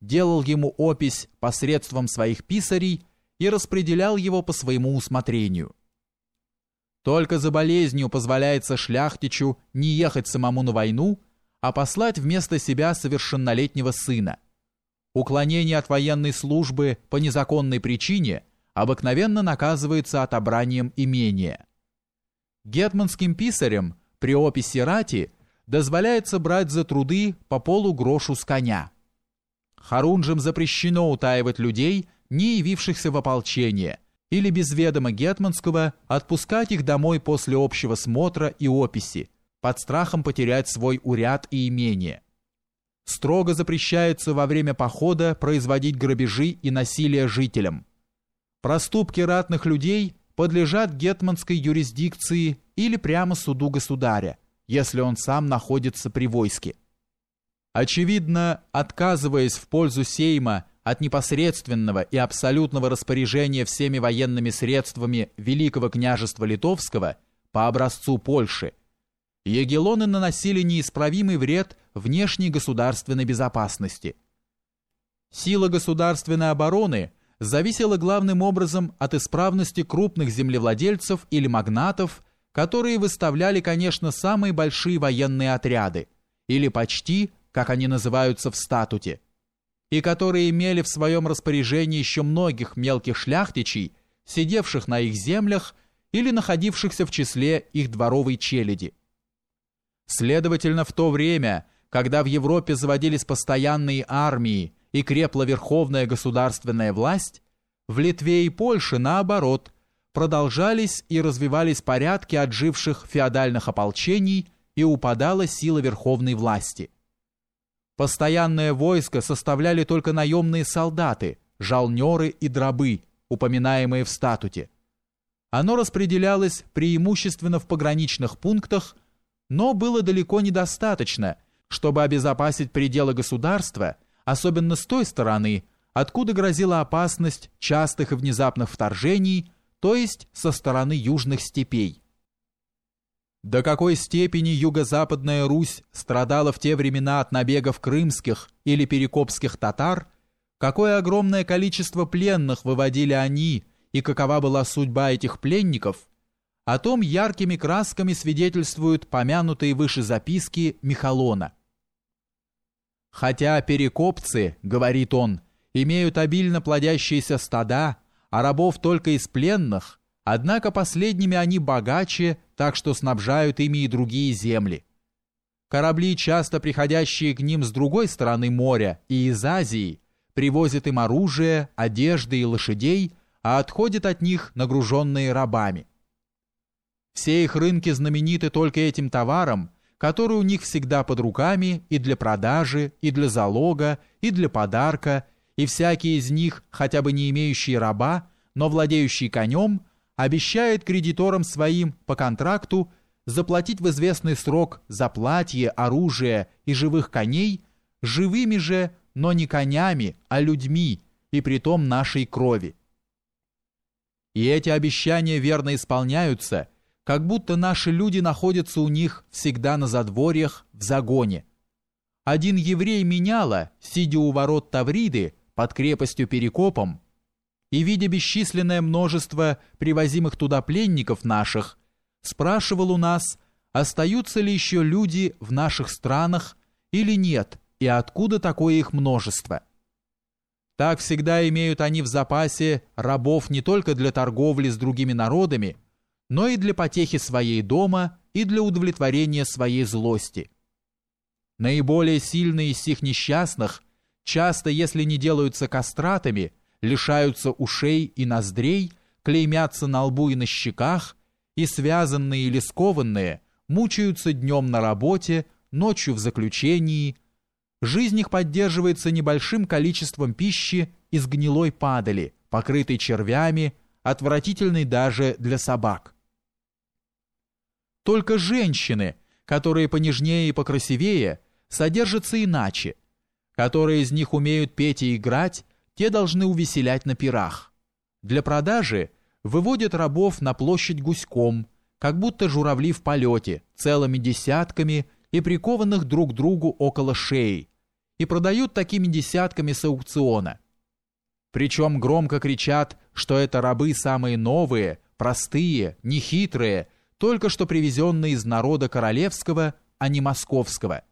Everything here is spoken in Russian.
делал ему опись посредством своих писарей и распределял его по своему усмотрению. Только за болезнью позволяется шляхтичу не ехать самому на войну, а послать вместо себя совершеннолетнего сына. Уклонение от военной службы по незаконной причине обыкновенно наказывается отобранием имения. Гетманским писарям при описи рати дозволяется брать за труды по полугрошу с коня. Харунжам запрещено утаивать людей, не явившихся в ополчение, или без ведома Гетманского отпускать их домой после общего смотра и описи, под страхом потерять свой уряд и имение. Строго запрещается во время похода производить грабежи и насилие жителям. Проступки ратных людей подлежат гетманской юрисдикции или прямо суду государя, если он сам находится при войске. Очевидно, отказываясь в пользу Сейма от непосредственного и абсолютного распоряжения всеми военными средствами Великого княжества Литовского по образцу Польши, егелоны наносили неисправимый вред внешней государственной безопасности. Сила государственной обороны зависела главным образом от исправности крупных землевладельцев или магнатов, которые выставляли, конечно, самые большие военные отряды, или почти, как они называются в статуте, и которые имели в своем распоряжении еще многих мелких шляхтичей, сидевших на их землях или находившихся в числе их дворовой челяди. Следовательно, в то время, когда в Европе заводились постоянные армии и крепла верховная государственная власть, в Литве и Польше, наоборот, продолжались и развивались порядки отживших феодальных ополчений и упадала сила верховной власти. Постоянное войско составляли только наемные солдаты, жалнеры и дробы, упоминаемые в статуте. Оно распределялось преимущественно в пограничных пунктах, но было далеко недостаточно, чтобы обезопасить пределы государства, особенно с той стороны, откуда грозила опасность частых и внезапных вторжений, то есть со стороны южных степей. До какой степени юго-западная Русь страдала в те времена от набегов крымских или перекопских татар, какое огромное количество пленных выводили они и какова была судьба этих пленников, о том яркими красками свидетельствуют помянутые выше записки Михалона. «Хотя перекопцы, — говорит он, — имеют обильно плодящиеся стада, а рабов только из пленных, однако последними они богаче, так что снабжают ими и другие земли. Корабли, часто приходящие к ним с другой стороны моря и из Азии, привозят им оружие, одежды и лошадей, а отходят от них нагруженные рабами. Все их рынки знамениты только этим товаром, который у них всегда под руками и для продажи, и для залога, и для подарка, и всякий из них, хотя бы не имеющий раба, но владеющий конем, обещает кредиторам своим по контракту заплатить в известный срок за платье, оружие и живых коней, живыми же, но не конями, а людьми, и притом нашей крови. И эти обещания верно исполняются, как будто наши люди находятся у них всегда на задворьях, в загоне. Один еврей меняла, сидя у ворот Тавриды, под крепостью Перекопом, и, видя бесчисленное множество привозимых туда пленников наших, спрашивал у нас, остаются ли еще люди в наших странах или нет, и откуда такое их множество. Так всегда имеют они в запасе рабов не только для торговли с другими народами, но и для потехи своей дома и для удовлетворения своей злости. Наиболее сильные из сих несчастных – часто, если не делаются кастратами, лишаются ушей и ноздрей, клеймятся на лбу и на щеках, и связанные или скованные мучаются днем на работе, ночью в заключении. Жизнь их поддерживается небольшим количеством пищи из гнилой падали, покрытой червями, отвратительной даже для собак. Только женщины, которые понежнее и покрасивее, содержатся иначе – Которые из них умеют петь и играть, те должны увеселять на пирах. Для продажи выводят рабов на площадь гуськом, как будто журавли в полете, целыми десятками и прикованных друг к другу около шеи, и продают такими десятками с аукциона. Причем громко кричат, что это рабы самые новые, простые, нехитрые, только что привезенные из народа королевского, а не московского –